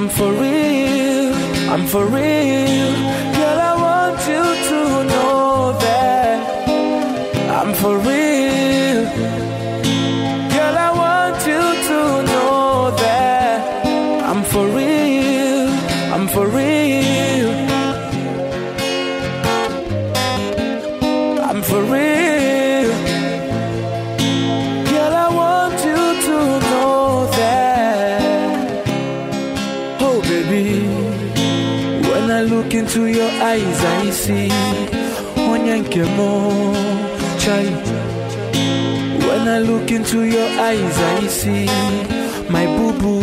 I'm for real, I'm for real. Girl, I want you to know that I'm for real. Girl, I want you to know that I'm for real, I'm for real. Baby. When I look into your eyes, I see. When I look into your eyes, I see my boo boo.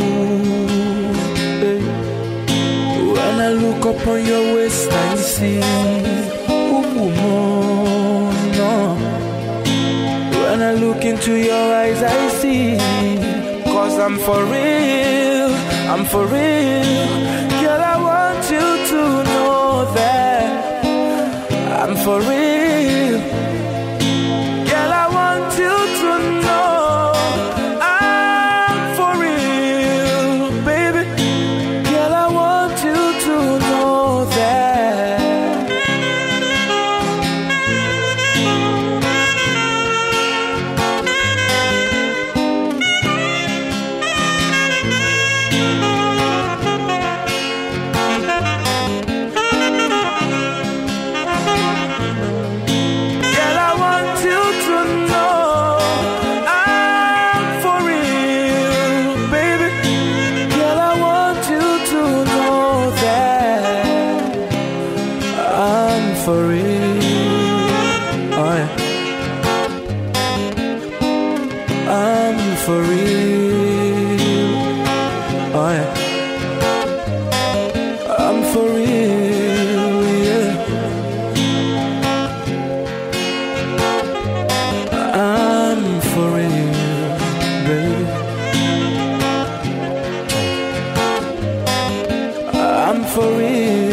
Hey. When I look upon your waist, I see. No. When I look into your eyes, I see. Cause I'm for real, I'm for real. Girl, I want you to know that I'm for real. For real. Oh, yeah. I'm for real, yeah. I'm for real, baby. I'm for real.